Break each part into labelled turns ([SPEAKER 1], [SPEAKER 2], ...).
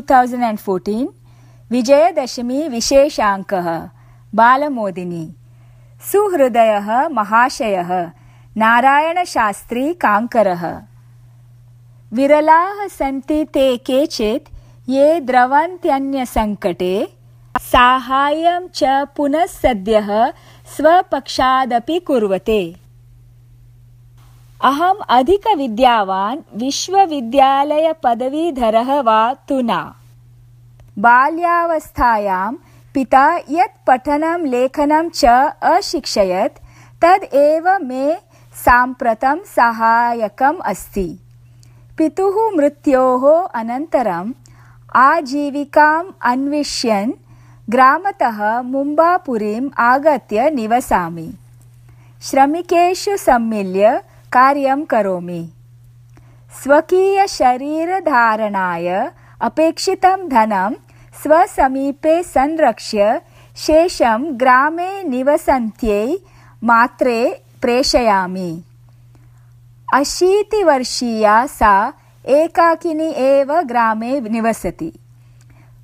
[SPEAKER 1] Thousand and fourteen Vijayadashami विशेषाङ्कः, बालमोदिनी। सुहृदयः महाशयः, नारायणशास्त्री काङ्करः। विरलाः सन्ति ते केचित्, ये द्रवन्त्यन्यसङ्कटे, साहाय्यं पुनः सद्यः स्वपक्षादपि कुर्वते। अहम् अधिकविद्यावान् विश्वविद्यालयपदवीधरः वा तु न बाल्यावस्थायां पिता यत् पठनं लेखनं च अशिक्षयत् तद् एव मे साम्प्रतं सहायकम् अस्ति। पितुः मृत्योः अनन्तरम् आजीविकाम् अन्विष्यन् ग्रामतः मुम्बापुरीम् आगत्य निवसामि। श्रमिकेषु सम्मिल्य कार्यं करोमि। स्वकीयशरीरधारणाय अपेक्षितं धनं स्वसमीपे संरक्ष्य शेषं ग्रामे निवसन्त्यै मात्रे प्रेषयामि। अशीतिवर्षीया सा एकाकिनी एव ग्रामे निवसति।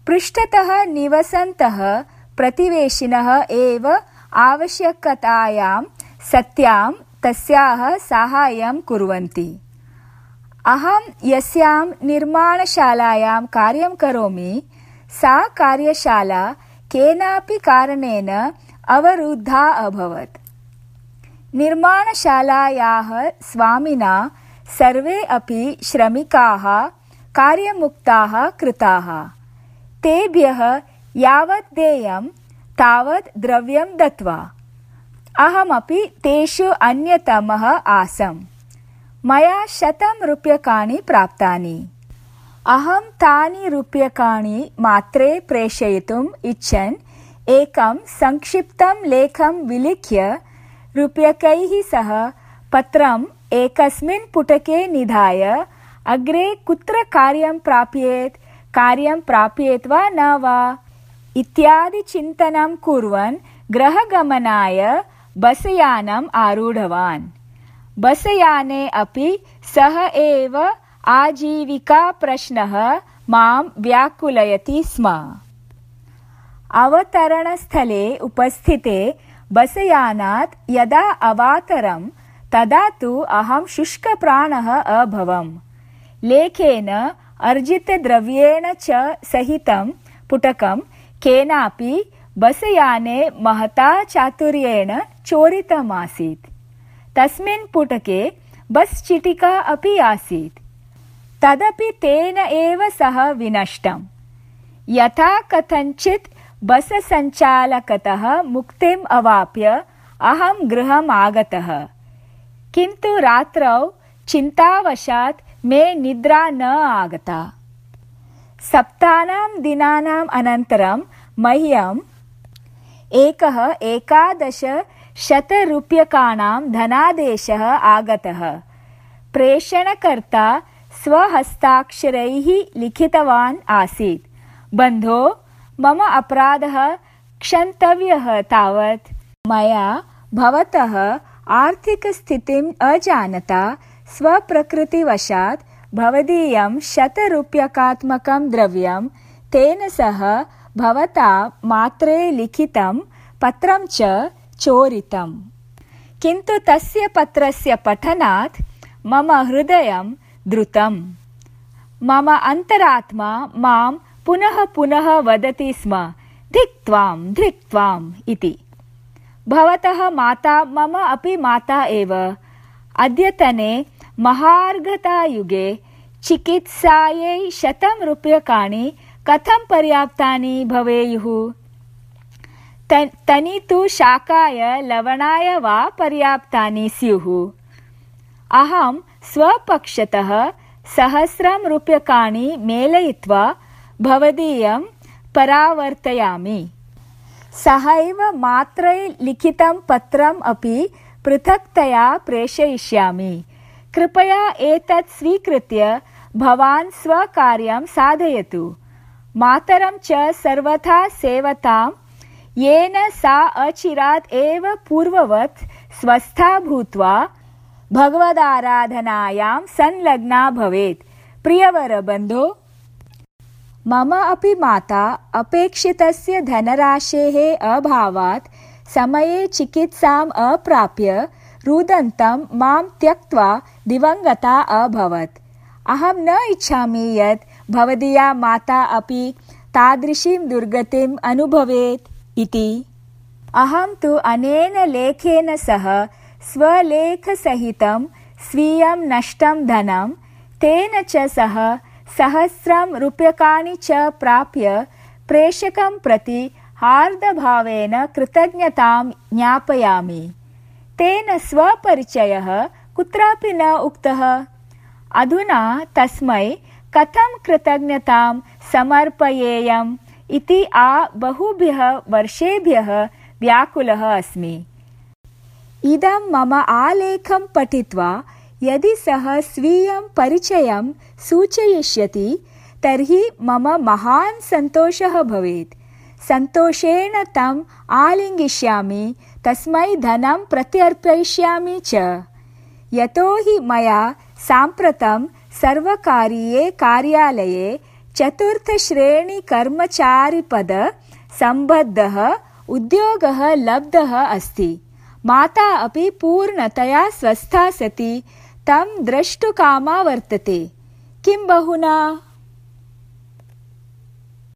[SPEAKER 1] पृष्ठतः निवसन्तः प्रतिवेशिनः एव आवश्यकतायां सत्यां तस्याः साहाय्यं कुर्वन्ति। अहं यस्यां निर्माणशालायां कार्यं करोमि, सा कार्यशाला केनापि कारणेन अवरुद्धा अभवत्। निर्माणशालायाः स्वामिना सर्वे अपि श्रमिकाः, कार्यमुक्ताः कृताः। तेभ्यः यावत् देयं, तावत् द्रव्यं दत्वा। अहमपि तेषु अन्यतमः आसम्। मया शतं रूप्यकाणि प्राप्तानि। अहं तानि रूप्यकाणि मात्रे प्रेषयितुम् इच्छन्। एकं संक्षिप्तं लेखं विलिख्य रूप्यकैः सह पत्रम् एकस्मिन् पुटके निधाय, अग्रे कुत्र कार्यं प्राप्येत् कार्यं प्राप्येत् वा न वा इत्यादि कुर्वन् गृहगमनाय बसयानम् आरूढवान्। बसयाने अपि सः एव आजीविकाप्रश्नः माँ व्याकुलयति स्म। अवतरणस्थले उपस्थिते बसयानात् यदा अवातरं तदा तु अहं शुष्कप्राणः अभवम्। लेखेन अर्जितद्रव्येण च सहितं पुटकं केनापि बसयाने महता चातुर्येण चोरितमासीत्। तस्मिन् पुटके बस् चिटिका अपि आसीत्। तदपि तेन एव सः विनष्टम्। यथा कथञ्चित् बस सञ्चालकतः मुक्तिम् अवाप्य अहं गृहम् आगतः। किन्तु रात्रौ चिन्तावशात् मे निद्रा न आगता। सप्तानां दिनानाम् अनन्तरं मह्यं एकः एकादशशतरूप्यकाणां धनादेशः आगतः। प्रेषणकर्ता स्वहस्ताक्षरैः लिखितवान् आसीत्। बन्धो, मम अपराधः क्षन्तव्यः तावत्। मया भवतः आर्थिकस्थितिम् अजानता, स्वप्रकृतिवशात् भवदीयं शतरूप्यकात्मकं द्रव्यं तेन सह भवता मात्रे लिखितं पत्रं च चोरितम्। किन्तु तस्य पत्रस्य पठनात् मम हृदयं द्रुतम् मम अन्तरात्मा मां पुनः पुनः वदति स्म धिक्त्वां धिक्त्वाम् इति। भवतः माता मम अपि माता एव। अद्यतने महार्घतायुगे चिकित्सायै शतं रूप्यकाणि कथं पर्याप्तानि भवेयुः? तनि तु शाकाय लवणाय वा पर्याप्तानि स्युः? अहं स्वपक्षतः सहस्रं रूप्यकाणि मेलयित्वा भवदीयं परावर्तयामि। सहैव मात्रै लिखितं पत्रम् अपि पृथक्तया प्रेषयिष्यामि। कृपया एतत् स्वीकृत्य भवान् स्वकार्यं साधयतु मातरं च सर्वथा सेवतां येन सा अचिरात् एव पूर्ववत् स्वस्था भूत्वा भगवदाराधनायां संलग्ना भवेत्। प्रियवरबन्धो मम अपि माता अपेक्षितस्य धनराशेः अभावात् समये चिकित्साम् अप्राप्य रुदन्तं मां त्यक्त्वा दिवङ्गता अभवत्। अहं न इच्छामि यत् भवदीया माता अपि तादृशीं दुर्गतिम् अनुभवेत् इति। अहं तु अनेन लेखेन सह स्वलेखसहितं स्वीयं नष्टं धनं तेन च सह सहस्रं रूप्यकाणि च प्राप्य प्रेषकं प्रति हार्दभावेन कृतज्ञतां ज्ञापयामि। तेन स्वपरिचयः कुत्रापि न उक्तः। अधुना तस्मै कथं कृतज्ञतां समर्पयेयम् इति आ बहुभ्यः वर्षेभ्यः व्याकुलः अस्मि। इदं मम आलेखं पठित्वा यदि सः स्वीयं परिचयं सूचयिष्यति तर्हि मम महान् सन्तोषः भवेत्। सन्तोषेण तम् आलिङ्गिष्यामि तस्मै धनं प्रत्यर्पयिष्यामि च। यतो हि मया साम्प्रतं सर्वकारीये कार्यालये चतुर्थश्रेणिकर्मचारिपदसम्बद्धः उद्योगः लब्धः अस्ति। माता अपि पूर्णतया स्वस्था सती तं द्रष्टुकामा वर्तते। किं बहुना